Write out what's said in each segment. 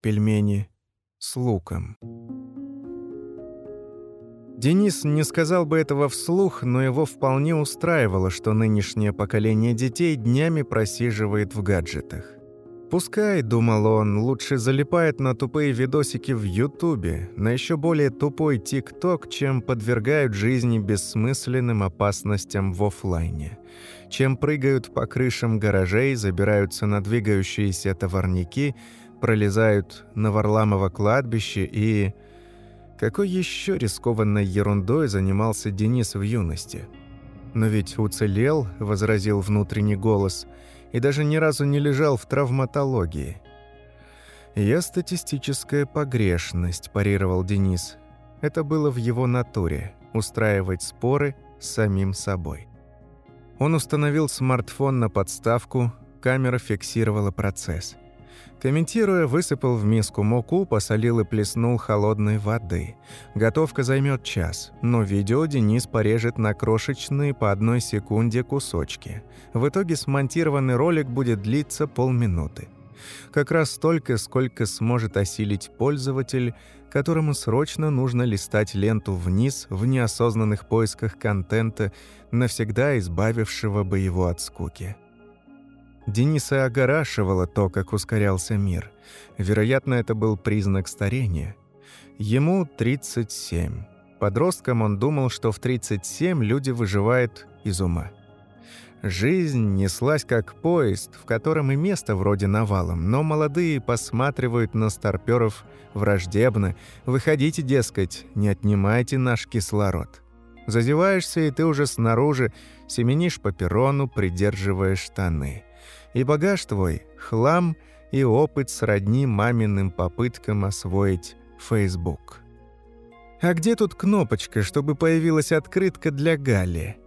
пельмени с луком. Денис не сказал бы этого вслух, но его вполне устраивало, что нынешнее поколение детей днями просиживает в гаджетах. Пускай, думал он, лучше залипает на тупые видосики в Ютубе, на еще более тупой ТикТок, чем подвергают жизни бессмысленным опасностям в офлайне, чем прыгают по крышам гаражей, забираются на двигающиеся товарники, пролезают на Варламово кладбище и... Какой еще рискованной ерундой занимался Денис в юности? «Но ведь уцелел», — возразил внутренний голос, «и даже ни разу не лежал в травматологии». «Я статистическая погрешность», — парировал Денис. Это было в его натуре — устраивать споры с самим собой. Он установил смартфон на подставку, камера фиксировала процесс — Комментируя, высыпал в миску муку, посолил и плеснул холодной воды. Готовка займет час, но видео Денис порежет на крошечные по одной секунде кусочки. В итоге смонтированный ролик будет длиться полминуты. Как раз столько, сколько сможет осилить пользователь, которому срочно нужно листать ленту вниз в неосознанных поисках контента, навсегда избавившего бы его от скуки. Дениса огорашивало то, как ускорялся мир. Вероятно, это был признак старения. Ему 37. Подростком он думал, что в 37 люди выживают из ума. Жизнь неслась как поезд, в котором и место вроде навалом, но молодые посматривают на старпёров враждебно. «Выходите, дескать, не отнимайте наш кислород». Зазеваешься, и ты уже снаружи, семенишь по перрону, придерживая штаны и багаж твой — хлам и опыт сродни маминым попыткам освоить Facebook. А где тут кнопочка, чтобы появилась открытка для Гали?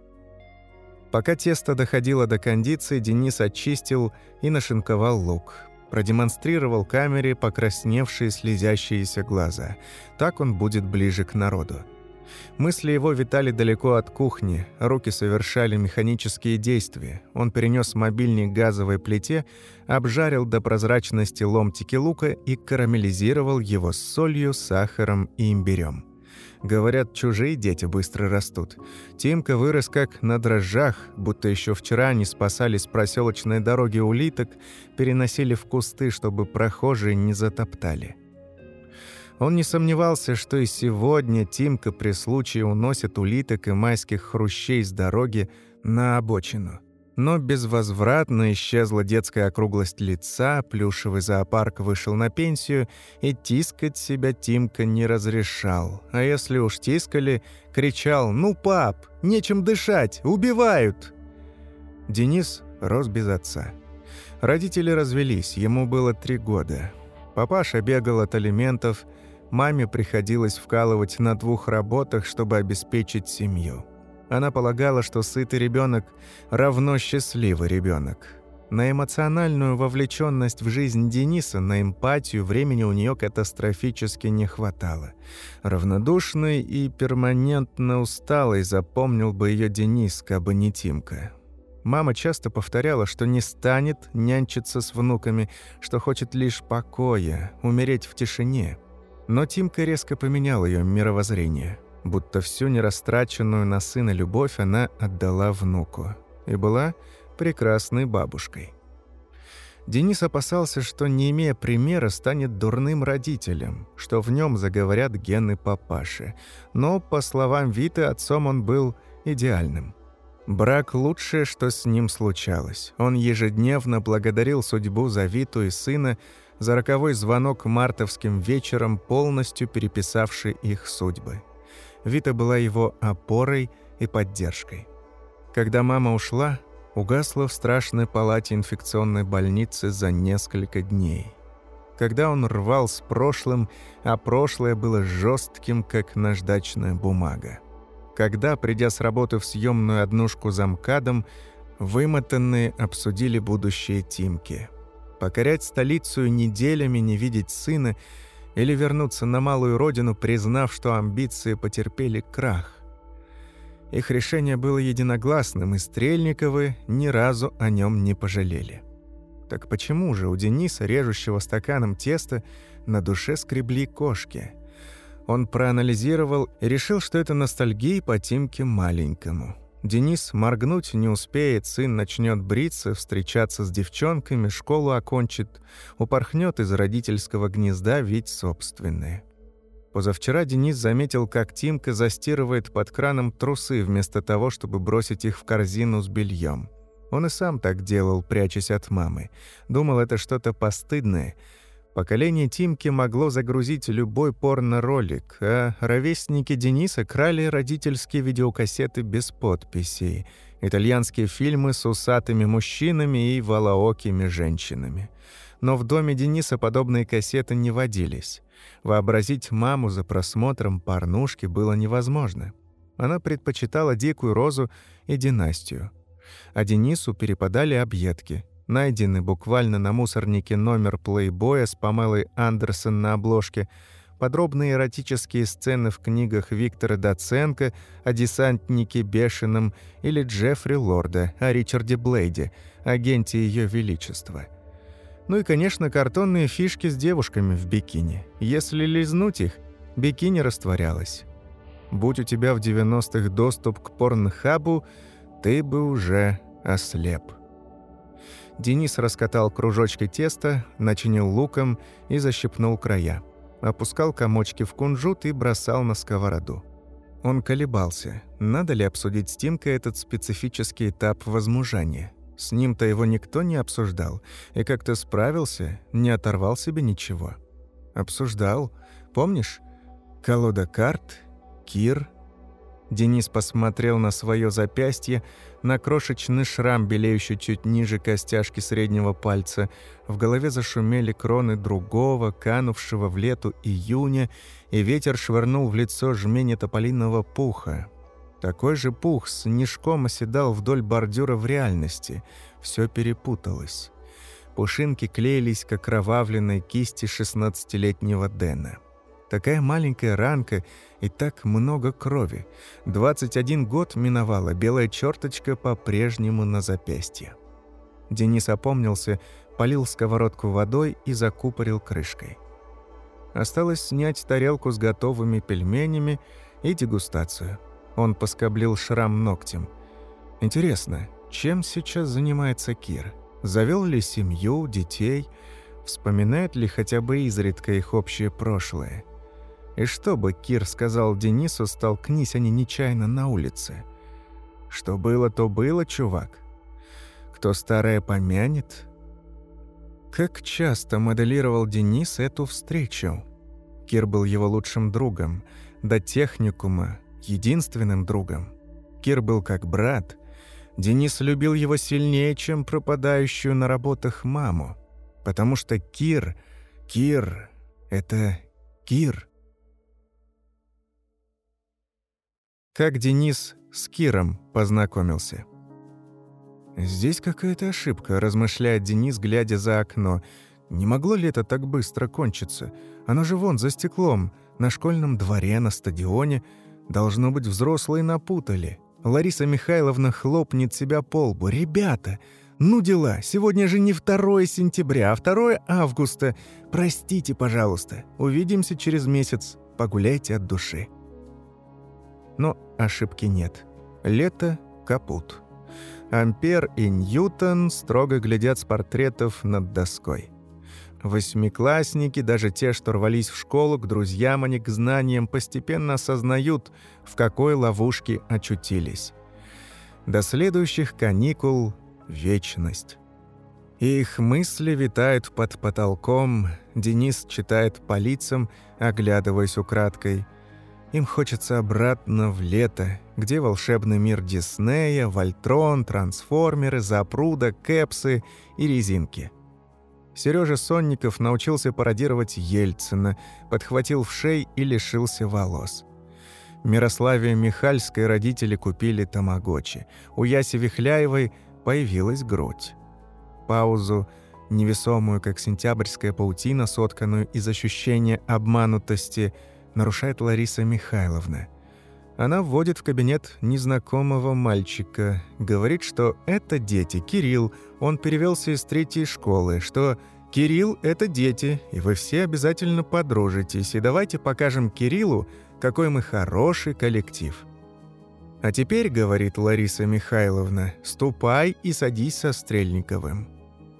Пока тесто доходило до кондиции, Денис очистил и нашинковал лук. Продемонстрировал камере покрасневшие слезящиеся глаза. Так он будет ближе к народу. Мысли его витали далеко от кухни, руки совершали механические действия. Он перенес мобильник к газовой плите, обжарил до прозрачности ломтики лука и карамелизировал его с солью, сахаром и имбирем. Говорят, чужие дети быстро растут. Тимка вырос как на дрожжах, будто еще вчера они спасали с проселочной дороги улиток, переносили в кусты, чтобы прохожие не затоптали. Он не сомневался, что и сегодня Тимка при случае уносит улиток и майских хрущей с дороги на обочину. Но безвозвратно исчезла детская округлость лица, плюшевый зоопарк вышел на пенсию, и тискать себя Тимка не разрешал. А если уж тискали, кричал «Ну, пап, нечем дышать, убивают!» Денис рос без отца. Родители развелись, ему было три года. Папаша бегал от алиментов – Маме приходилось вкалывать на двух работах, чтобы обеспечить семью. Она полагала, что сытый ребенок равно счастливый ребенок. На эмоциональную вовлеченность в жизнь Дениса, на эмпатию времени у нее катастрофически не хватало. Равнодушный и перманентно усталый запомнил бы ее Денис, кабы не Тимка. Мама часто повторяла, что не станет нянчиться с внуками, что хочет лишь покоя, умереть в тишине – но Тимка резко поменял ее мировоззрение, будто всю нерастраченную на сына любовь она отдала внуку и была прекрасной бабушкой. Денис опасался, что, не имея примера, станет дурным родителем, что в нем заговорят гены папаши. Но, по словам Виты, отцом он был идеальным. Брак – лучшее, что с ним случалось. Он ежедневно благодарил судьбу за Виту и сына, за роковой звонок мартовским вечером, полностью переписавший их судьбы. Вита была его опорой и поддержкой. Когда мама ушла, угасла в страшной палате инфекционной больницы за несколько дней. Когда он рвал с прошлым, а прошлое было жестким, как наждачная бумага. Когда, придя с работы в съемную однушку за МКАДом, вымотанные обсудили будущее Тимки – покорять столицу неделями, не видеть сына или вернуться на малую родину, признав, что амбиции потерпели крах. Их решение было единогласным, и Стрельниковы ни разу о нем не пожалели. Так почему же у Дениса, режущего стаканом теста, на душе скребли кошки? Он проанализировал и решил, что это ностальгия по Тимке маленькому. Денис моргнуть не успеет, сын начнет бриться, встречаться с девчонками, школу окончит, упорхнет из родительского гнезда ведь собственное. Позавчера Денис заметил, как Тимка застирывает под краном трусы вместо того, чтобы бросить их в корзину с бельем. Он и сам так делал, прячась от мамы. Думал, это что-то постыдное — Поколение Тимки могло загрузить любой порно-ролик, а ровесники Дениса крали родительские видеокассеты без подписей, итальянские фильмы с усатыми мужчинами и волоокими женщинами. Но в доме Дениса подобные кассеты не водились. Вообразить маму за просмотром порнушки было невозможно. Она предпочитала «Дикую розу» и «Династию». А Денису перепадали объедки — Найденный буквально на мусорнике номер плейбоя с Памелой Андерсон на обложке, подробные эротические сцены в книгах Виктора Доценко о десантнике Бешеном или Джеффри Лорда о Ричарде Блейде, агенте Ее Величества. Ну и, конечно, картонные фишки с девушками в бикини. Если лизнуть их, бикини растворялось. Будь у тебя в 90-х доступ к порнхабу, ты бы уже ослеп. Денис раскатал кружочки теста, начинил луком и защипнул края. Опускал комочки в кунжут и бросал на сковороду. Он колебался, надо ли обсудить с Тимкой этот специфический этап возмужания. С ним-то его никто не обсуждал, и как-то справился, не оторвал себе ничего. Обсуждал, помнишь? Колода карт, Кир. Денис посмотрел на свое запястье, на крошечный шрам, белеющий чуть ниже костяшки среднего пальца. В голове зашумели кроны другого, канувшего в лету июня, и ветер швырнул в лицо жмени тополиного пуха. Такой же пух с снежком оседал вдоль бордюра в реальности. Все перепуталось. Пушинки клеились к окровавленной кисти шестнадцатилетнего Дэна. Такая маленькая ранка и так много крови. 21 год миновала, белая черточка по-прежнему на запястье. Денис опомнился, полил сковородку водой и закупорил крышкой. Осталось снять тарелку с готовыми пельменями и дегустацию. Он поскоблил шрам ногтем. Интересно, чем сейчас занимается Кир? Завел ли семью, детей? Вспоминает ли хотя бы изредка их общее прошлое? И что бы Кир сказал Денису, столкнись они нечаянно на улице? Что было, то было, чувак. Кто старое помянет? Как часто моделировал Денис эту встречу? Кир был его лучшим другом, до техникума, единственным другом. Кир был как брат. Денис любил его сильнее, чем пропадающую на работах маму. Потому что Кир, Кир — это Кир — как Денис с Киром познакомился. «Здесь какая-то ошибка», – размышляет Денис, глядя за окно. «Не могло ли это так быстро кончиться? Оно же вон, за стеклом, на школьном дворе, на стадионе. Должно быть, взрослые напутали. Лариса Михайловна хлопнет себя по лбу. «Ребята, ну дела, сегодня же не 2 сентября, а 2 августа. Простите, пожалуйста. Увидимся через месяц. Погуляйте от души». Но ошибки нет. Лето — капут. Ампер и Ньютон строго глядят с портретов над доской. Восьмиклассники, даже те, что рвались в школу, к друзьям, а к знаниям, постепенно осознают, в какой ловушке очутились. До следующих каникул — вечность. Их мысли витают под потолком, Денис читает по лицам, оглядываясь украдкой. Им хочется обратно в лето, где волшебный мир Диснея, Вольтрон, трансформеры, запруда, кэпсы и резинки. Сережа Сонников научился пародировать Ельцина, подхватил в шей и лишился волос. Мирославе Михальской родители купили тамагочи. У Яси Вихляевой появилась грудь. Паузу, невесомую, как сентябрьская паутина, сотканную из ощущения обманутости – нарушает Лариса Михайловна. Она вводит в кабинет незнакомого мальчика. Говорит, что это дети. Кирилл, он перевелся из третьей школы, что Кирилл – это дети, и вы все обязательно подружитесь, и давайте покажем Кириллу, какой мы хороший коллектив. А теперь, говорит Лариса Михайловна, ступай и садись со Стрельниковым.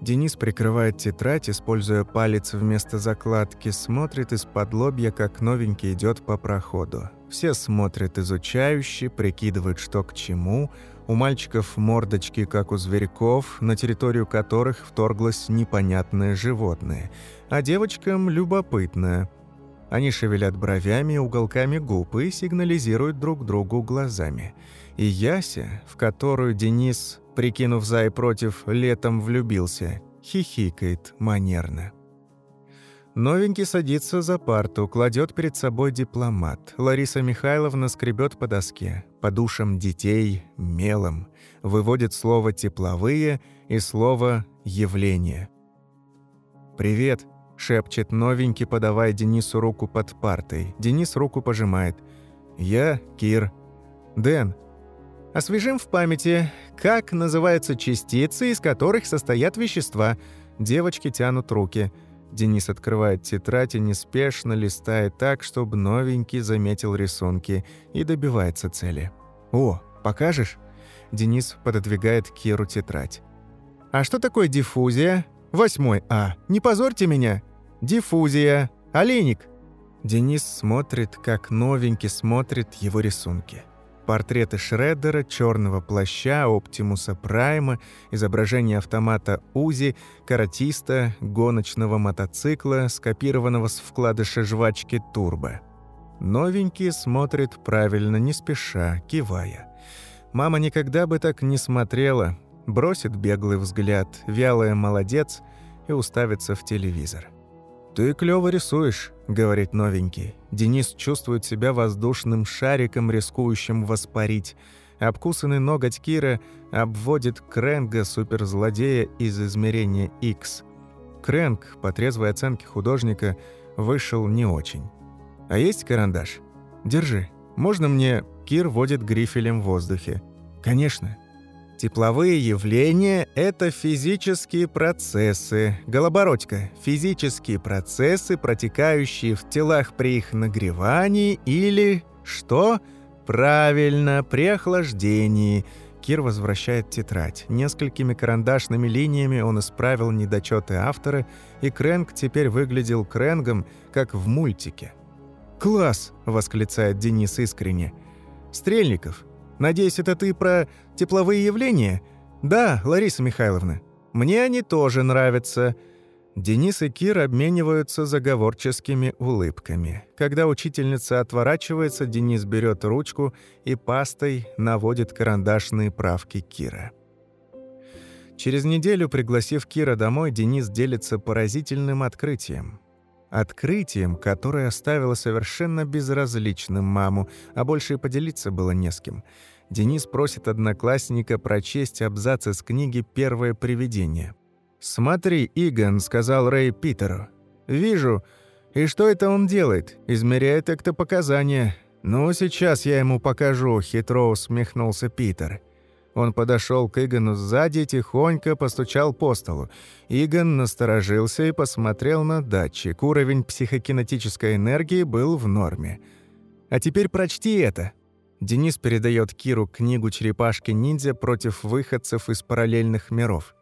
Денис прикрывает тетрадь, используя палец вместо закладки, смотрит из-под лобья, как новенький идет по проходу. Все смотрят изучающе, прикидывают, что к чему. У мальчиков мордочки, как у зверьков, на территорию которых вторглось непонятное животное. А девочкам любопытное – они шевелят бровями и уголками губ и сигнализируют друг другу глазами. И Яся, в которую Денис, прикинув за и против, летом влюбился, хихикает манерно. Новенький садится за парту, кладет перед собой дипломат. Лариса Михайловна скребет по доске, по душам детей, мелом, выводит слово «тепловые» и слово «явление». «Привет», шепчет новенький, подавая Денису руку под партой. Денис руку пожимает. «Я Кир». «Дэн, освежим в памяти, как называются частицы, из которых состоят вещества». Девочки тянут руки. Денис открывает тетрадь и неспешно листает так, чтобы новенький заметил рисунки и добивается цели. «О, покажешь?» Денис пододвигает Киру тетрадь. «А что такое диффузия?» «Восьмой А. Не позорьте меня!» Диффузия. Олейник». Денис смотрит, как новенький смотрит его рисунки. Портреты Шреддера, черного плаща, Оптимуса Прайма, изображение автомата УЗИ, каратиста, гоночного мотоцикла, скопированного с вкладыша жвачки Турбо. Новенький смотрит правильно, не спеша, кивая. Мама никогда бы так не смотрела, бросит беглый взгляд, вялая молодец и уставится в телевизор. «Ты клёво рисуешь», — говорит новенький. Денис чувствует себя воздушным шариком, рискующим воспарить. Обкусанный ноготь Кира обводит Крэнга, суперзлодея из измерения X. Крэнг, по трезвой оценке художника, вышел не очень. «А есть карандаш? Держи. Можно мне...» Кир водит грифелем в воздухе. «Конечно. Тепловые явления – это физические процессы. Голобородька – физические процессы, протекающие в телах при их нагревании или, что? Правильно, при охлаждении. Кир возвращает тетрадь. Несколькими карандашными линиями он исправил недочеты автора, и Крэнк теперь выглядел Крэнгом, как в мультике. «Класс!» – восклицает Денис искренне. «Стрельников, Надеюсь, это ты про тепловые явления? Да, Лариса Михайловна. Мне они тоже нравятся. Денис и Кир обмениваются заговорческими улыбками. Когда учительница отворачивается, Денис берет ручку и пастой наводит карандашные правки Кира. Через неделю, пригласив Кира домой, Денис делится поразительным открытием. Открытием, которое оставило совершенно безразличным маму, а больше и поделиться было не с кем – Денис просит одноклассника прочесть абзац из книги «Первое привидение». «Смотри, Иган», — сказал Рэй Питеру. «Вижу. И что это он делает? Измеряет эктопоказания. Ну, сейчас я ему покажу», — хитро усмехнулся Питер. Он подошел к Игану сзади, тихонько постучал по столу. Иган насторожился и посмотрел на датчик. Уровень психокинетической энергии был в норме. «А теперь прочти это», Денис передает Киру книгу «Черепашки-ниндзя против выходцев из параллельных миров».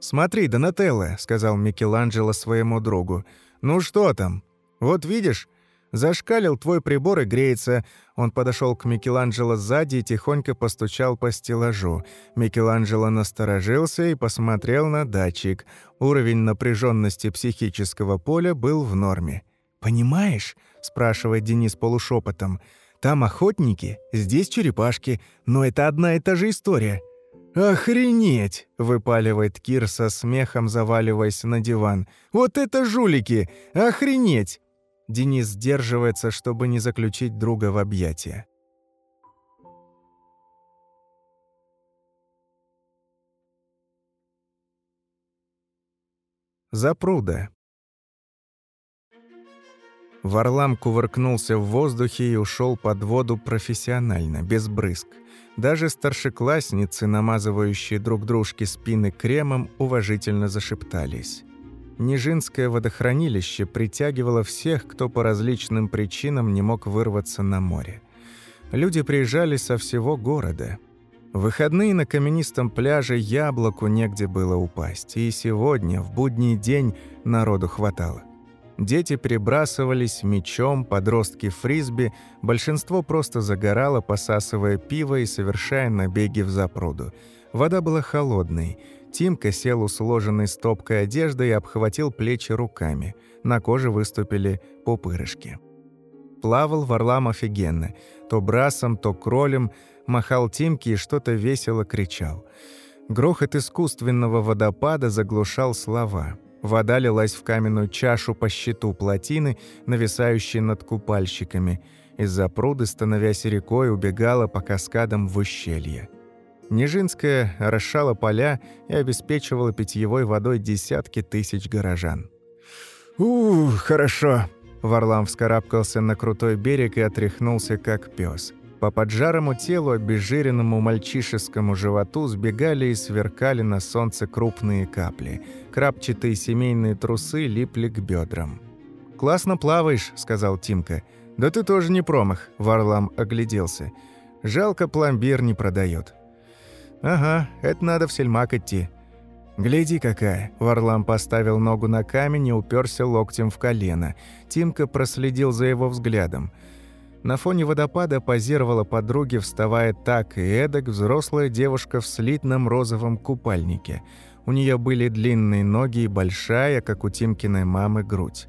«Смотри, Донателло», — сказал Микеланджело своему другу. «Ну что там? Вот видишь, зашкалил твой прибор и греется». Он подошел к Микеланджело сзади и тихонько постучал по стеллажу. Микеланджело насторожился и посмотрел на датчик. Уровень напряженности психического поля был в норме. «Понимаешь?» — спрашивает Денис полушепотом. Там охотники, здесь черепашки, но это одна и та же история». «Охренеть!» — выпаливает Кир со смехом, заваливаясь на диван. «Вот это жулики! Охренеть!» Денис сдерживается, чтобы не заключить друга в объятия. Запруда. Варлам кувыркнулся в воздухе и ушел под воду профессионально, без брызг. Даже старшеклассницы, намазывающие друг дружке спины кремом, уважительно зашептались. Нижинское водохранилище притягивало всех, кто по различным причинам не мог вырваться на море. Люди приезжали со всего города. В выходные на каменистом пляже яблоку негде было упасть, и сегодня, в будний день, народу хватало. Дети перебрасывались мечом, подростки фрисби, большинство просто загорало, посасывая пиво и совершая набеги в запруду. Вода была холодной. Тимка сел у сложенной стопкой одежды и обхватил плечи руками. На коже выступили пупырышки. Плавал Варлам офигенно. То брасом, то кролем, махал Тимке и что-то весело кричал. Грохот искусственного водопада заглушал слова. Вода лилась в каменную чашу по щиту плотины, нависающей над купальщиками. Из-за пруды, становясь рекой, убегала по каскадам в ущелье. Нижинская расшала поля и обеспечивала питьевой водой десятки тысяч горожан. «Ух, хорошо!» Варлам вскарабкался на крутой берег и отряхнулся, как пес. По поджарому телу, обезжиренному мальчишескому животу сбегали и сверкали на солнце крупные капли. Крапчатые семейные трусы липли к бедрам. «Классно плаваешь», — сказал Тимка. «Да ты тоже не промах», — Варлам огляделся. «Жалко, пломбир не продает. «Ага, это надо в сельмак идти». «Гляди какая!» Варлам поставил ногу на камень и уперся локтем в колено. Тимка проследил за его взглядом — на фоне водопада позировала подруге, вставая так и эдак взрослая девушка в слитном розовом купальнике. У нее были длинные ноги и большая, как у Тимкиной мамы, грудь.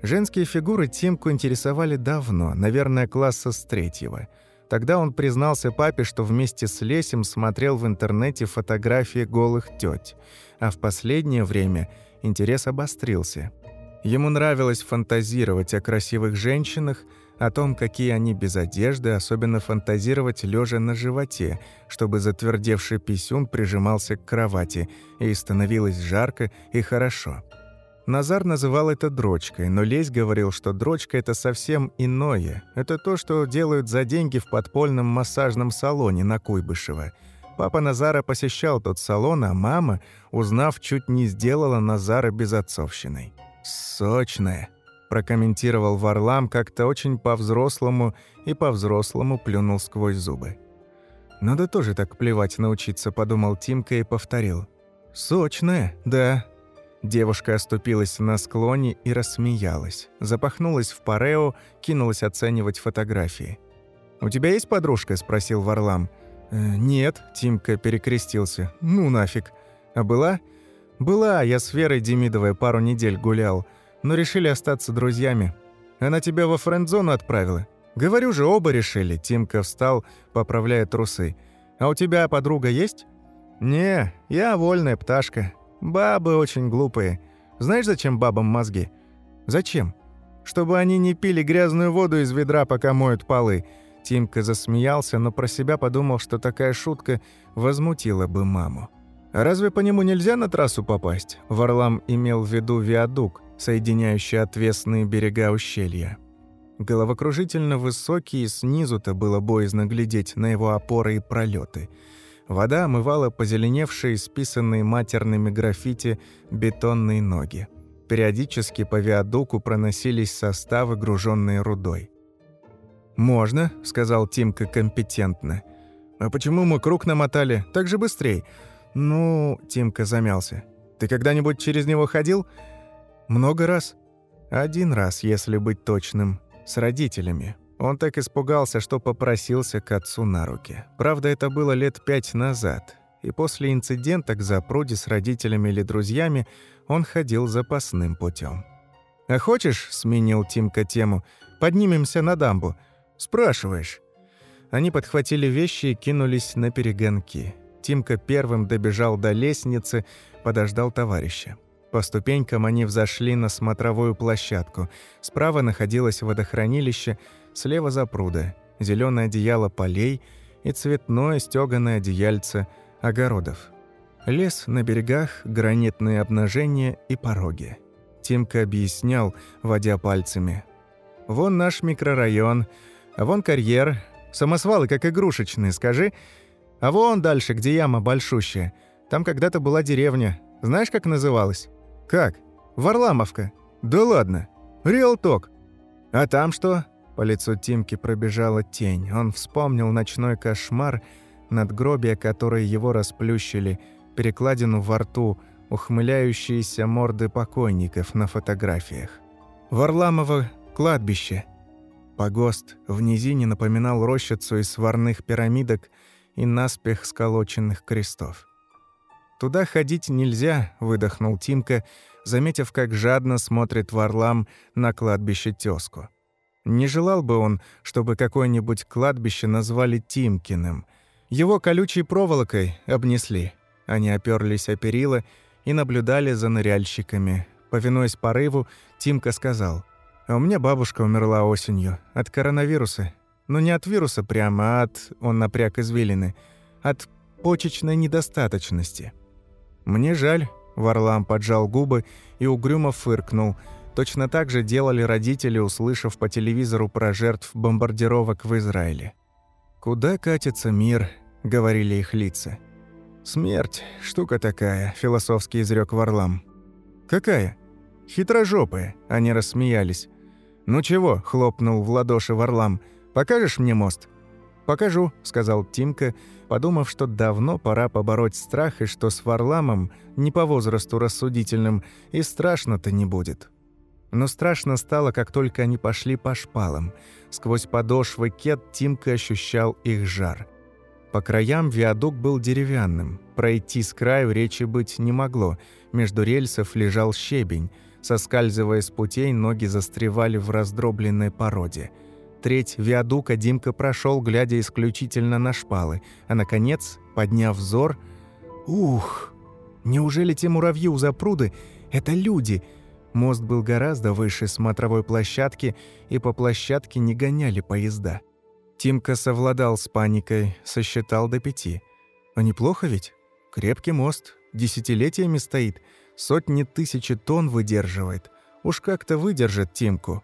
Женские фигуры Тимку интересовали давно, наверное, класса с третьего. Тогда он признался папе, что вместе с Лесем смотрел в интернете фотографии голых тёть, а в последнее время интерес обострился. Ему нравилось фантазировать о красивых женщинах, о том, какие они без одежды, особенно фантазировать лежа на животе, чтобы затвердевший писюн прижимался к кровати, и становилось жарко и хорошо. Назар называл это дрочкой, но Лесь говорил, что дрочка – это совсем иное. Это то, что делают за деньги в подпольном массажном салоне на Куйбышево. Папа Назара посещал тот салон, а мама, узнав, чуть не сделала Назара безотцовщиной. «Сочная», прокомментировал Варлам как-то очень по-взрослому и по-взрослому плюнул сквозь зубы. «Надо тоже так плевать научиться», — подумал Тимка и повторил. «Сочная, да». Девушка оступилась на склоне и рассмеялась. Запахнулась в парео, кинулась оценивать фотографии. «У тебя есть подружка?» – спросил Варлам. «Э, «Нет», – Тимка перекрестился. «Ну нафиг». «А была?» «Была, я с Верой Демидовой пару недель гулял но решили остаться друзьями. Она тебя во френд-зону отправила. Говорю же, оба решили. Тимка встал, поправляя трусы. А у тебя подруга есть? Не, я вольная пташка. Бабы очень глупые. Знаешь, зачем бабам мозги? Зачем? Чтобы они не пили грязную воду из ведра, пока моют полы. Тимка засмеялся, но про себя подумал, что такая шутка возмутила бы маму. «А разве по нему нельзя на трассу попасть?» Варлам имел в виду виадук, соединяющий отвесные берега ущелья. Головокружительно высокий, снизу-то было боязно глядеть на его опоры и пролеты. Вода омывала позеленевшие, списанные матерными граффити бетонные ноги. Периодически по виадуку проносились составы, груженные рудой. «Можно», — сказал Тимка компетентно. «А почему мы круг намотали? Так же быстрей». «Ну...» — Тимка замялся. «Ты когда-нибудь через него ходил?» Много раз? Один раз, если быть точным, с родителями. Он так испугался, что попросился к отцу на руки. Правда, это было лет пять назад. И после инцидента к запруде с родителями или друзьями он ходил запасным путем. «А хочешь, — сменил Тимка тему, — поднимемся на дамбу? Спрашиваешь?» Они подхватили вещи и кинулись на перегонки. Тимка первым добежал до лестницы, подождал товарища. По ступенькам они взошли на смотровую площадку. Справа находилось водохранилище, слева запруда, зеленое одеяло полей и цветное стёганое одеяльце огородов. Лес на берегах, гранитные обнажения и пороги. Тимка объяснял, водя пальцами. Вон наш микрорайон, а вон карьер. Самосвалы как игрушечные, скажи. А вон дальше, где яма большущая. Там когда-то была деревня. Знаешь, как называлась? Как? Варламовка. Да ладно. Риэлток. А там что? По лицу Тимки пробежала тень. Он вспомнил ночной кошмар, надгробие, которое его расплющили, перекладину во рту, ухмыляющиеся морды покойников на фотографиях. Варламово кладбище. Погост в низине напоминал рощицу из сварных пирамидок и наспех сколоченных крестов. «Туда ходить нельзя», — выдохнул Тимка, заметив, как жадно смотрит Варлам на кладбище тёзку. Не желал бы он, чтобы какое-нибудь кладбище назвали Тимкиным. Его колючей проволокой обнесли. Они оперлись о перила и наблюдали за ныряльщиками. Повинуясь порыву, Тимка сказал, «А у меня бабушка умерла осенью. От коронавируса. Но не от вируса прямо, а от...» Он напряг извилины. «От почечной недостаточности». «Мне жаль», — Варлам поджал губы и угрюмо фыркнул — Точно так же делали родители, услышав по телевизору про жертв бомбардировок в Израиле. «Куда катится мир?» — говорили их лица. «Смерть — штука такая», — философски изрек Варлам. «Какая?» «Хитрожопая», — они рассмеялись. «Ну чего?» — хлопнул в ладоши Варлам. «Покажешь мне мост?» «Покажу», — сказал Тимка, подумав, что давно пора побороть страх и что с Варламом, не по возрасту рассудительным, и страшно-то не будет. Но страшно стало, как только они пошли по шпалам. Сквозь подошвы кет Тимка ощущал их жар. По краям виадук был деревянным. Пройти с краю речи быть не могло. Между рельсов лежал щебень. Соскальзывая с путей, ноги застревали в раздробленной породе. Треть виадука Димка прошел, глядя исключительно на шпалы. А, наконец, подняв взор... «Ух! Неужели те муравьи у запруды — это люди?» Мост был гораздо выше смотровой площадки, и по площадке не гоняли поезда. Тимка совладал с паникой, сосчитал до пяти. А неплохо ведь? Крепкий мост, десятилетиями стоит, сотни тысяч тонн выдерживает. Уж как-то выдержит Тимку.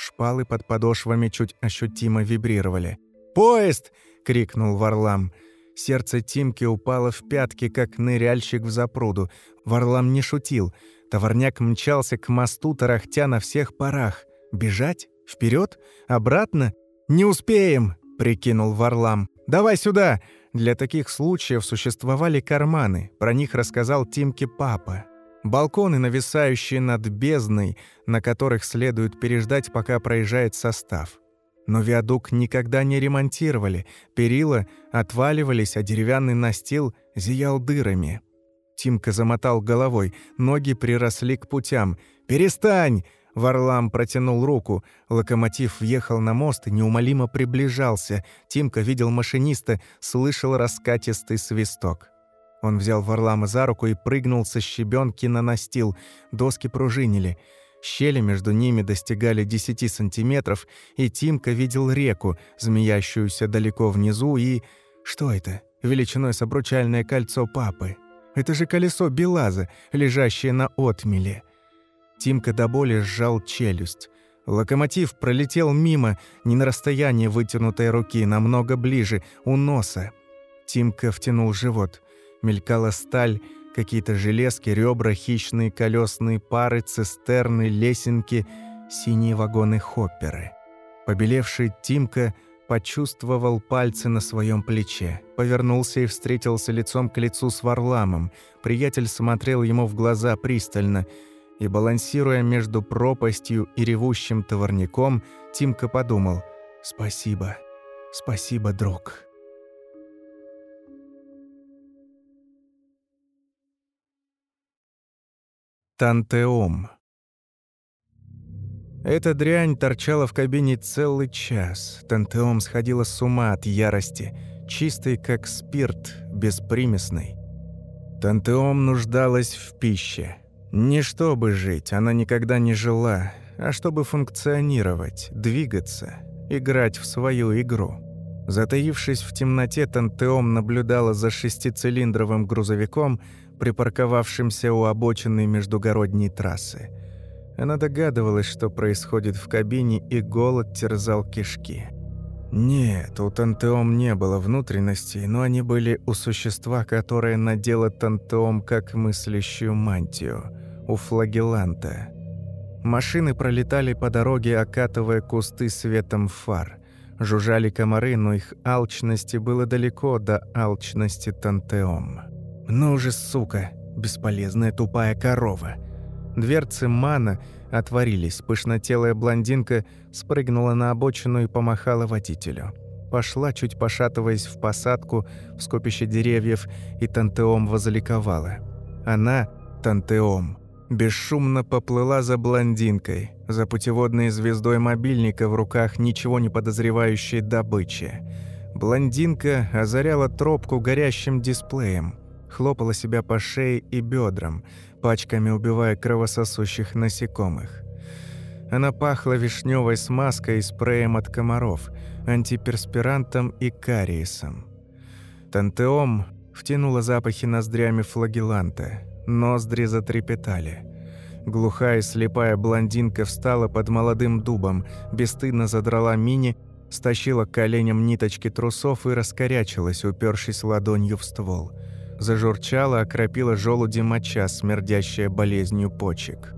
Шпалы под подошвами чуть ощутимо вибрировали. «Поезд!» — крикнул Варлам. Сердце Тимки упало в пятки, как ныряльщик в запруду. Варлам не шутил — Товарняк мчался к мосту, тарахтя на всех парах. «Бежать? Вперед? Обратно? Не успеем!» — прикинул Варлам. «Давай сюда!» Для таких случаев существовали карманы. Про них рассказал Тимке папа. Балконы, нависающие над бездной, на которых следует переждать, пока проезжает состав. Но виадук никогда не ремонтировали, перила отваливались, а деревянный настил зиял дырами. Тимка замотал головой, ноги приросли к путям. «Перестань!» Варлам протянул руку. Локомотив въехал на мост и неумолимо приближался. Тимка видел машиниста, слышал раскатистый свисток. Он взял Варлама за руку и прыгнул со щебенки на настил. Доски пружинили. Щели между ними достигали 10 сантиметров, и Тимка видел реку, змеящуюся далеко внизу, и... Что это? Величиной с обручальное кольцо папы. Это же колесо Белаза, лежащее на отмеле. Тимка до боли сжал челюсть. Локомотив пролетел мимо, не на расстоянии вытянутой руки, намного ближе, у носа. Тимка втянул живот. Мелькала сталь, какие-то железки, ребра, хищные колесные пары, цистерны, лесенки, синие вагоны-хопперы. Побелевший Тимка – почувствовал пальцы на своем плече, повернулся и встретился лицом к лицу с Варламом. Приятель смотрел ему в глаза пристально, и, балансируя между пропастью и ревущим товарником, Тимка подумал «Спасибо, спасибо, друг». Тантеом эта дрянь торчала в кабине целый час. Тантеом сходила с ума от ярости, чистый как спирт, беспримесный. Тантеом нуждалась в пище. Не чтобы жить, она никогда не жила, а чтобы функционировать, двигаться, играть в свою игру. Затаившись в темноте, Тантеом наблюдала за шестицилиндровым грузовиком, припарковавшимся у обочины междугородней трассы. Она догадывалась, что происходит в кабине, и голод терзал кишки. Нет, у Тантеом не было внутренностей, но они были у существа, которое надело Тантеом как мыслящую мантию, у флагеланта. Машины пролетали по дороге, окатывая кусты светом фар. Жужжали комары, но их алчности было далеко до алчности Тантеом. «Ну же, сука, бесполезная тупая корова!» Дверцы мана отворились. Пышнотелая блондинка спрыгнула на обочину и помахала водителю. Пошла, чуть пошатываясь в посадку в скопище деревьев, и Тантеом возликовала. Она, Тантеом, бесшумно поплыла за блондинкой, за путеводной звездой мобильника в руках ничего не подозревающей добычи. Блондинка озаряла тропку горящим дисплеем, хлопала себя по шее и бедрам, пачками убивая кровососущих насекомых. Она пахла вишневой смазкой и спреем от комаров, антиперспирантом и кариесом. Тантеом втянула запахи ноздрями флагеланта. Ноздри затрепетали. Глухая слепая блондинка встала под молодым дубом, бесстыдно задрала мини, стащила коленям ниточки трусов и раскорячилась, упершись ладонью в ствол – зажурчала, окропила желуди моча, смердящая болезнью почек.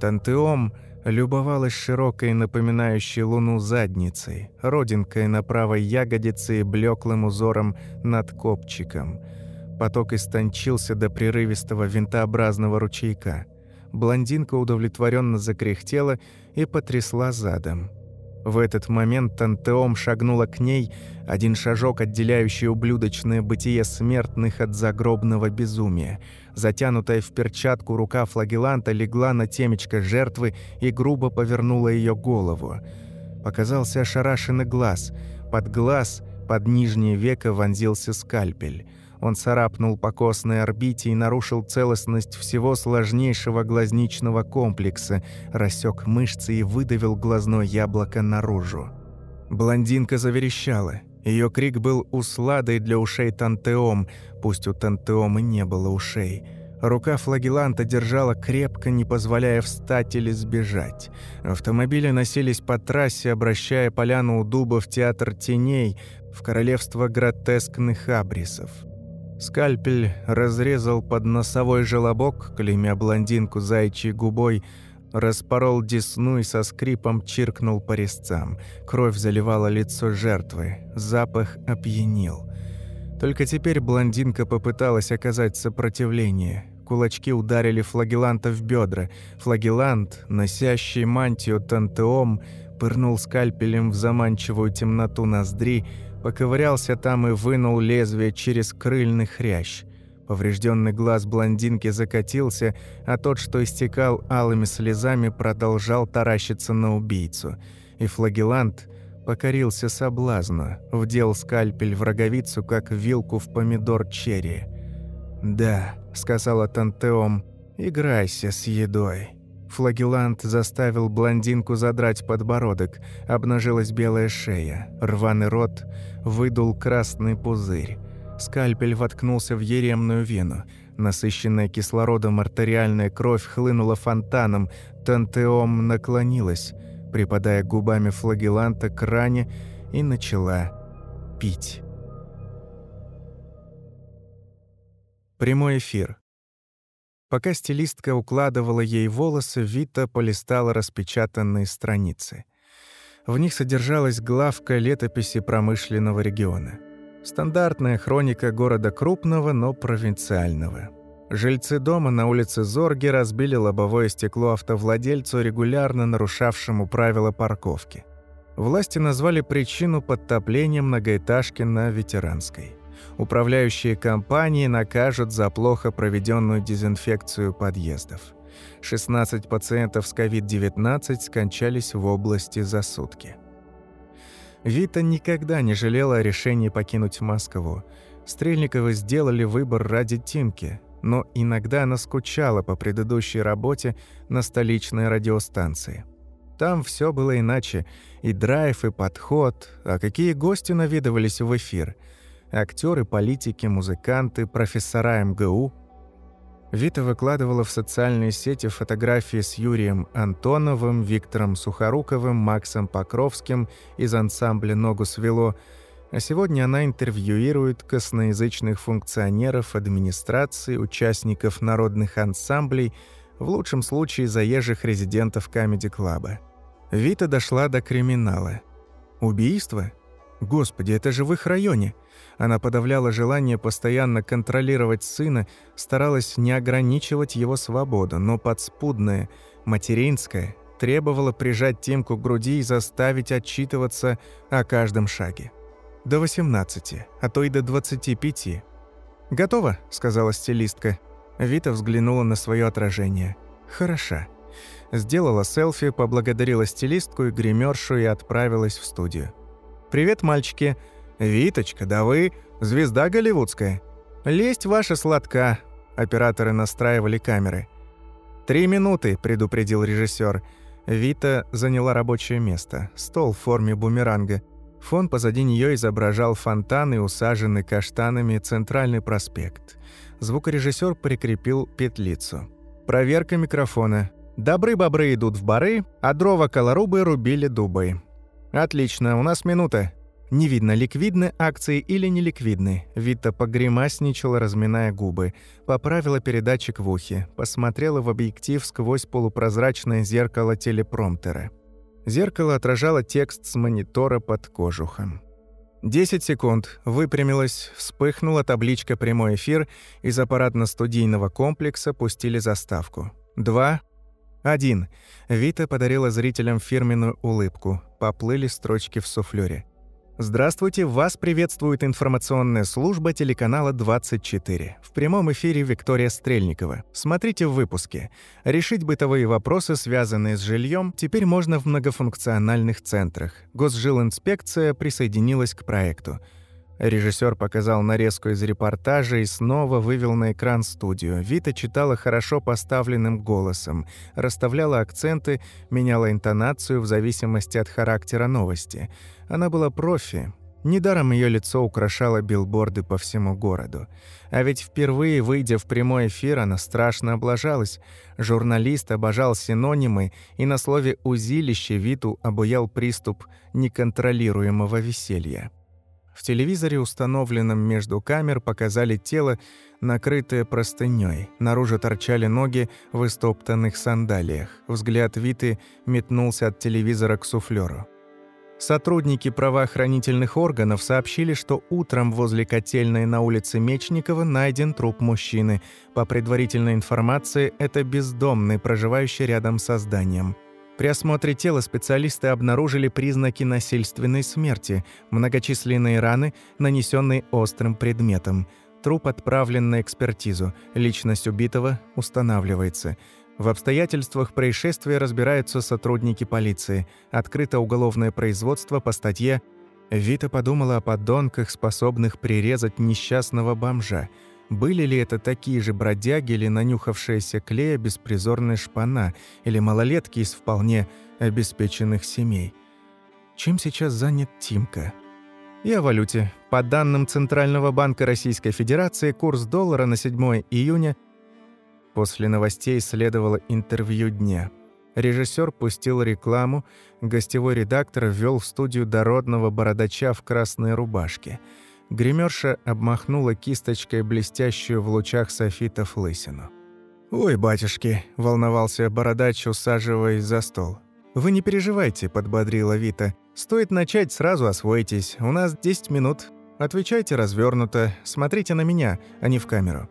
Тантеом любовалась широкой, напоминающей луну задницей, родинкой на правой ягодице и блеклым узором над копчиком. Поток истончился до прерывистого винтообразного ручейка. Блондинка удовлетворенно закряхтела и потрясла задом. В этот момент Тантеом шагнула к ней, один шажок, отделяющий ублюдочное бытие смертных от загробного безумия. Затянутая в перчатку рука флагеланта легла на темечко жертвы и грубо повернула ее голову. Показался ошарашенный глаз. Под глаз, под нижнее веко вонзился скальпель. Он царапнул по костной орбите и нарушил целостность всего сложнейшего глазничного комплекса, рассек мышцы и выдавил глазное яблоко наружу. Блондинка заверещала. Ее крик был усладой для ушей Тантеом, пусть у Тантеома не было ушей. Рука флагеланта держала крепко, не позволяя встать или сбежать. Автомобили носились по трассе, обращая поляну у дуба в театр теней, в королевство гротескных абрисов. Скальпель разрезал под носовой желобок, клеймя блондинку зайчьей губой, распорол десну и со скрипом чиркнул по резцам. Кровь заливала лицо жертвы, запах опьянил. Только теперь блондинка попыталась оказать сопротивление. Кулачки ударили флагеланта в бедра. Флагелант, носящий мантию тантеом, пырнул скальпелем в заманчивую темноту ноздри, Поковырялся там и вынул лезвие через крыльный хрящ. Поврежденный глаз блондинки закатился, а тот, что истекал алыми слезами, продолжал таращиться на убийцу. И флагелант покорился соблазну, вдел скальпель в роговицу, как вилку в помидор черри. «Да», — сказала Тантеом, — «играйся с едой». Флагелант заставил блондинку задрать подбородок, обнажилась белая шея, рваный рот, выдул красный пузырь. Скальпель воткнулся в еремную вену. Насыщенная кислородом артериальная кровь хлынула фонтаном, тантеом наклонилась, припадая губами флагеланта к ране, и начала пить. Прямой эфир. Пока стилистка укладывала ей волосы, Вита полистала распечатанные страницы. В них содержалась главка летописи промышленного региона. Стандартная хроника города крупного, но провинциального. Жильцы дома на улице Зорги разбили лобовое стекло автовладельцу, регулярно нарушавшему правила парковки. Власти назвали причину подтопления многоэтажки на Ветеранской. Управляющие компании накажут за плохо проведенную дезинфекцию подъездов. 16 пациентов с COVID-19 скончались в области за сутки. Вита никогда не жалела о решении покинуть Москву. Стрельниковы сделали выбор ради Тимки, но иногда она скучала по предыдущей работе на столичной радиостанции. Там все было иначе, и драйв, и подход, а какие гости навидывались в эфир – актеры, политики, музыканты, профессора МГУ. Вита выкладывала в социальные сети фотографии с Юрием Антоновым, Виктором Сухоруковым, Максом Покровским из ансамбля «Ногу свело», а сегодня она интервьюирует косноязычных функционеров администрации, участников народных ансамблей, в лучшем случае заезжих резидентов камеди-клаба. Вита дошла до криминала. Убийство? Господи, это же в их районе. Она подавляла желание постоянно контролировать сына, старалась не ограничивать его свободу, но подспудное, материнское, требовало прижать Тимку к груди и заставить отчитываться о каждом шаге. До 18, а то и до 25. «Готово», — сказала стилистка. Вита взглянула на свое отражение. «Хороша». Сделала селфи, поблагодарила стилистку и гримершу и отправилась в студию. «Привет, мальчики!» «Виточка, да вы звезда голливудская!» «Лесть ваша сладка!» Операторы настраивали камеры. «Три минуты», — предупредил режиссер. Вита заняла рабочее место. Стол в форме бумеранга. Фон позади нее изображал фонтан и усаженный каштанами центральный проспект. Звукорежиссер прикрепил петлицу. Проверка микрофона. Добры-бобры идут в бары, а дрова колорубы рубили дубой. «Отлично, у нас минута. Не видно, ликвидны акции или неликвидны. Вита погремасничала, разминая губы. Поправила передатчик в ухе. Посмотрела в объектив сквозь полупрозрачное зеркало телепромптера. Зеркало отражало текст с монитора под кожухом. 10 секунд. Выпрямилась, вспыхнула табличка «Прямой эфир», из аппаратно-студийного комплекса пустили заставку. Два, один. Вита подарила зрителям фирменную улыбку. Поплыли строчки в суфлёре. Здравствуйте, вас приветствует информационная служба телеканала 24. В прямом эфире Виктория Стрельникова. Смотрите в выпуске. Решить бытовые вопросы, связанные с жильем, теперь можно в многофункциональных центрах. Госжилинспекция присоединилась к проекту. Режиссер показал нарезку из репортажа и снова вывел на экран студию. Вита читала хорошо поставленным голосом, расставляла акценты, меняла интонацию в зависимости от характера новости. Она была профи. Недаром ее лицо украшало билборды по всему городу. А ведь впервые, выйдя в прямой эфир, она страшно облажалась. Журналист обожал синонимы, и на слове «узилище» Виту обуял приступ неконтролируемого веселья. В телевизоре, установленном между камер, показали тело, накрытое простынёй. Наружу торчали ноги в истоптанных сандалиях. Взгляд Виты метнулся от телевизора к суфлёру. Сотрудники правоохранительных органов сообщили, что утром возле котельной на улице Мечникова найден труп мужчины. По предварительной информации, это бездомный, проживающий рядом со зданием. При осмотре тела специалисты обнаружили признаки насильственной смерти, многочисленные раны, нанесенные острым предметом. Труп отправлен на экспертизу, личность убитого устанавливается. В обстоятельствах происшествия разбираются сотрудники полиции. Открыто уголовное производство по статье Вита подумала о подонках, способных прирезать несчастного бомжа. Были ли это такие же бродяги или нанюхавшаяся клея беспризорная шпана, или малолетки из вполне обеспеченных семей? Чем сейчас занят Тимка? И о валюте. По данным Центрального банка Российской Федерации, курс доллара на 7 июня После новостей следовало интервью дня. Режиссер пустил рекламу, гостевой редактор ввел в студию дородного бородача в красной рубашке – Гримерша обмахнула кисточкой блестящую в лучах софитов лысину. «Ой, батюшки!» – волновался бородач, усаживаясь за стол. «Вы не переживайте», – подбодрила Вита. «Стоит начать, сразу освоитесь. У нас 10 минут. Отвечайте развернуто, смотрите на меня, а не в камеру».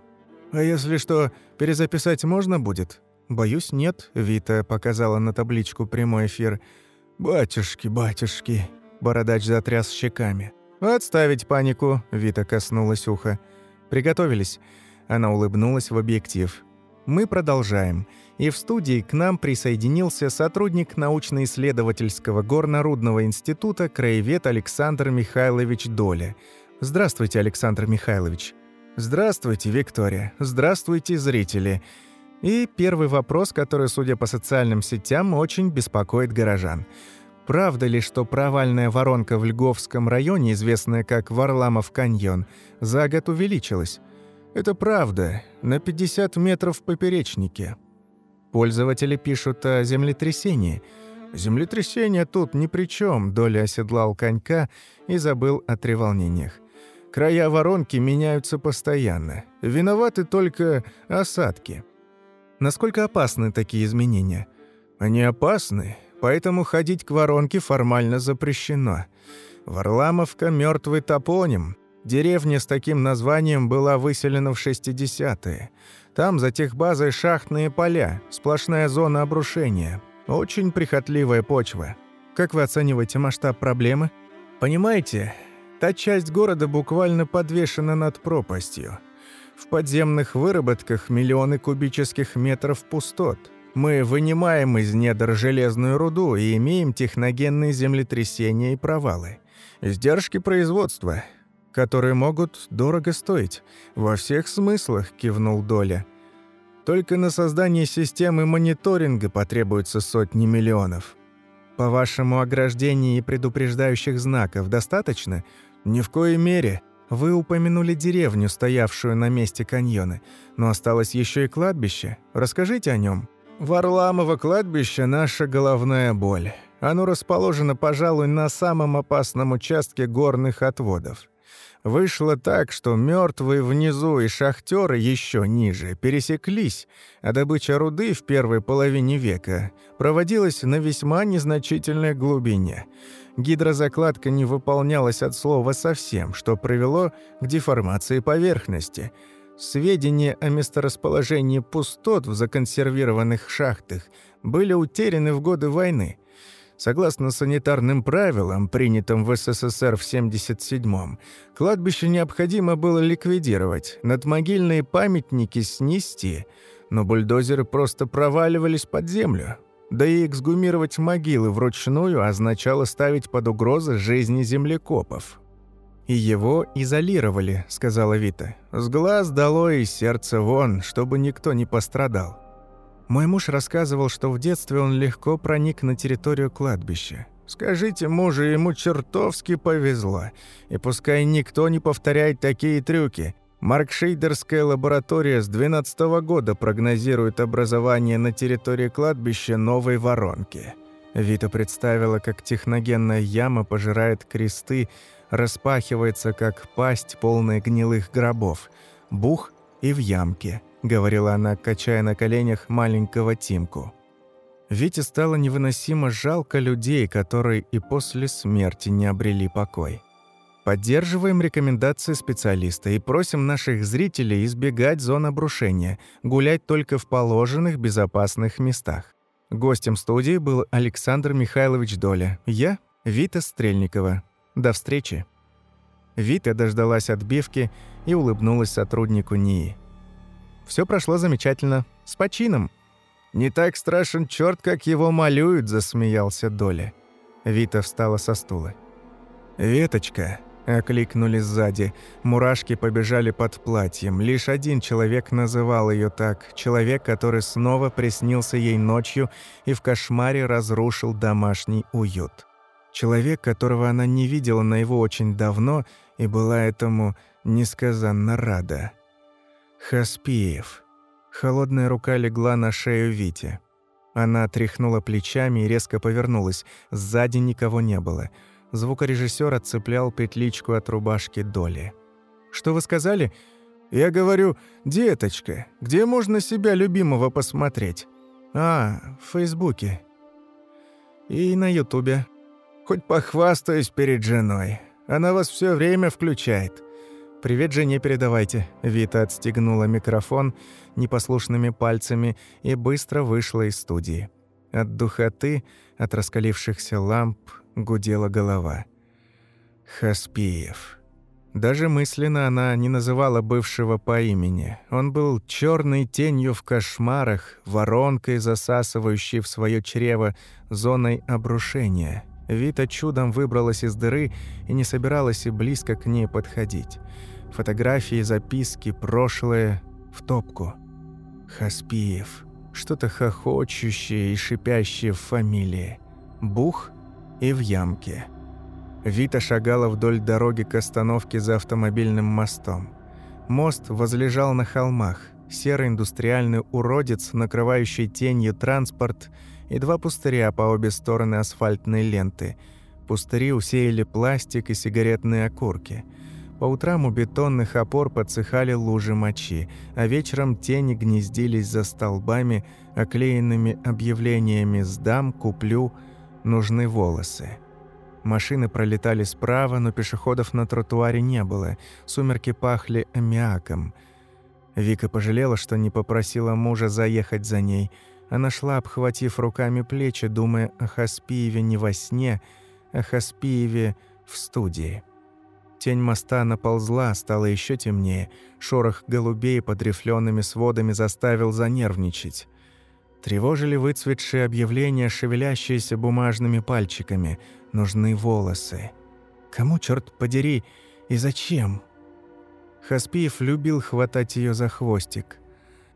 «А если что, перезаписать можно будет?» «Боюсь, нет», – Вита показала на табличку прямой эфир. «Батюшки, батюшки», – бородач затряс щеками. «Отставить панику», — Вита коснулась уха. «Приготовились». Она улыбнулась в объектив. «Мы продолжаем. И в студии к нам присоединился сотрудник научно-исследовательского горнорудного института краевед Александр Михайлович Доля. Здравствуйте, Александр Михайлович. Здравствуйте, Виктория. Здравствуйте, зрители. И первый вопрос, который, судя по социальным сетям, очень беспокоит горожан – Правда ли, что провальная воронка в Льговском районе, известная как Варламов каньон, за год увеличилась? Это правда, на 50 метров в поперечнике. Пользователи пишут о землетрясении. Землетрясение тут ни при чем. Доля оседлал конька и забыл о треволнениях. Края воронки меняются постоянно. Виноваты только осадки. Насколько опасны такие изменения? Они опасны, поэтому ходить к воронке формально запрещено. Варламовка – мертвый топоним. Деревня с таким названием была выселена в 60-е. Там за техбазой шахтные поля, сплошная зона обрушения. Очень прихотливая почва. Как вы оцениваете масштаб проблемы? Понимаете, та часть города буквально подвешена над пропастью. В подземных выработках миллионы кубических метров пустот. Мы вынимаем из недр железную руду и имеем техногенные землетрясения и провалы. Издержки производства, которые могут дорого стоить. Во всех смыслах, кивнул Доля. Только на создание системы мониторинга потребуется сотни миллионов. По-вашему, ограждений и предупреждающих знаков достаточно? Ни в коей мере. Вы упомянули деревню, стоявшую на месте каньона, но осталось еще и кладбище. Расскажите о нем. Варламово кладбище – наша головная боль. Оно расположено, пожалуй, на самом опасном участке горных отводов. Вышло так, что мертвые внизу и шахтеры еще ниже пересеклись, а добыча руды в первой половине века проводилась на весьма незначительной глубине – гидрозакладка не выполнялась от слова совсем, что привело к деформации поверхности. Сведения о месторасположении пустот в законсервированных шахтах были утеряны в годы войны. Согласно санитарным правилам, принятым в СССР в 1977-м, кладбище необходимо было ликвидировать, надмогильные памятники снести, но бульдозеры просто проваливались под землю, да и эксгумировать могилы вручную означало ставить под угрозу жизни землекопов. «И его изолировали», — сказала Вита. «С глаз долой и сердце вон, чтобы никто не пострадал». Мой муж рассказывал, что в детстве он легко проник на территорию кладбища. Скажите мужу, ему чертовски повезло. И пускай никто не повторяет такие трюки. Маркшейдерская лаборатория с 12 -го года прогнозирует образование на территории кладбища новой воронки. Вита представила, как техногенная яма пожирает кресты, распахивается, как пасть, полная гнилых гробов. Бух и в ямке, говорила она, качая на коленях маленького Тимку. Вите стало невыносимо жалко людей, которые и после смерти не обрели покой. Поддерживаем рекомендации специалиста и просим наших зрителей избегать зон обрушения, гулять только в положенных безопасных местах. Гостем студии был Александр Михайлович Доля. Я – Вита Стрельникова. До встречи. Вита дождалась отбивки и улыбнулась сотруднику НИИ. Все прошло замечательно. С почином. «Не так страшен черт, как его малюют», – засмеялся Доля. Вита встала со стула. «Веточка», Окликнули сзади. Мурашки побежали под платьем. Лишь один человек называл ее так. Человек, который снова приснился ей ночью и в кошмаре разрушил домашний уют. Человек, которого она не видела на его очень давно и была этому несказанно рада. Хаспиев. Холодная рука легла на шею Вити. Она тряхнула плечами и резко повернулась. Сзади никого не было. Звукорежиссер отцеплял петличку от рубашки Доли. «Что вы сказали?» «Я говорю, деточка, где можно себя любимого посмотреть?» «А, в Фейсбуке». «И на Ютубе». «Хоть похвастаюсь перед женой. Она вас все время включает». «Привет жене передавайте». Вита отстегнула микрофон непослушными пальцами и быстро вышла из студии. От духоты, от раскалившихся ламп, гудела голова. Хаспиев. Даже мысленно она не называла бывшего по имени. Он был черной тенью в кошмарах, воронкой, засасывающей в свое чрево зоной обрушения. Вита чудом выбралась из дыры и не собиралась и близко к ней подходить. Фотографии, записки, прошлое в топку. Хаспиев. Что-то хохочущее и шипящее в фамилии. Бух и в ямке. Вита шагала вдоль дороги к остановке за автомобильным мостом. Мост возлежал на холмах. Серый индустриальный уродец, накрывающий тенью транспорт, и два пустыря по обе стороны асфальтной ленты. Пустыри усеяли пластик и сигаретные окурки. По утрам у бетонных опор подсыхали лужи мочи, а вечером тени гнездились за столбами, оклеенными объявлениями «Сдам», «Куплю», «Нужны волосы». Машины пролетали справа, но пешеходов на тротуаре не было. Сумерки пахли аммиаком. Вика пожалела, что не попросила мужа заехать за ней. Она шла, обхватив руками плечи, думая о Хаспиеве не во сне, о Хаспиеве в студии. Тень моста наползла, стало еще темнее. Шорох голубей под рифлеными сводами заставил занервничать. Тревожили выцветшие объявления, шевелящиеся бумажными пальчиками – нужны волосы. Кому, черт подери, и зачем? Хаспиев любил хватать ее за хвостик.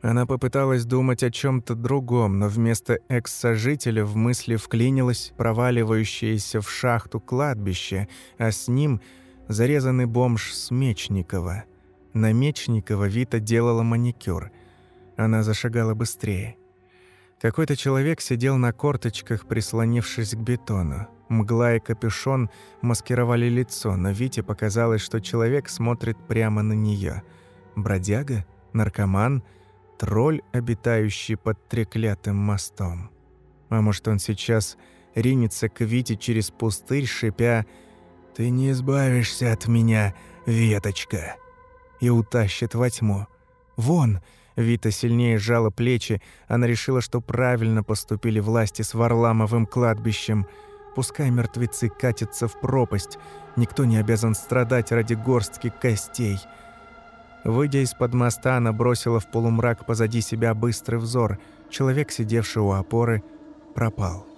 Она попыталась думать о чем то другом, но вместо экс-сожителя в мысли вклинилось проваливающееся в шахту кладбище, а с ним зарезанный бомж с Мечникова. На Мечникова Вита делала маникюр. Она зашагала быстрее. Какой-то человек сидел на корточках, прислонившись к бетону. Мгла и капюшон маскировали лицо, но Вите показалось, что человек смотрит прямо на нее. Бродяга? Наркоман? Тролль, обитающий под треклятым мостом? А может, он сейчас ринется к Вите через пустырь, шипя «Ты не избавишься от меня, веточка!» и утащит во тьму. «Вон!» Вита сильнее сжала плечи, она решила, что правильно поступили власти с Варламовым кладбищем – Пускай мертвецы катятся в пропасть, никто не обязан страдать ради горстки костей. Выйдя из-под моста, она бросила в полумрак позади себя быстрый взор. Человек, сидевший у опоры, пропал.